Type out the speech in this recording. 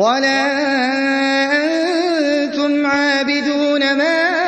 ولا أنتم عابدون ما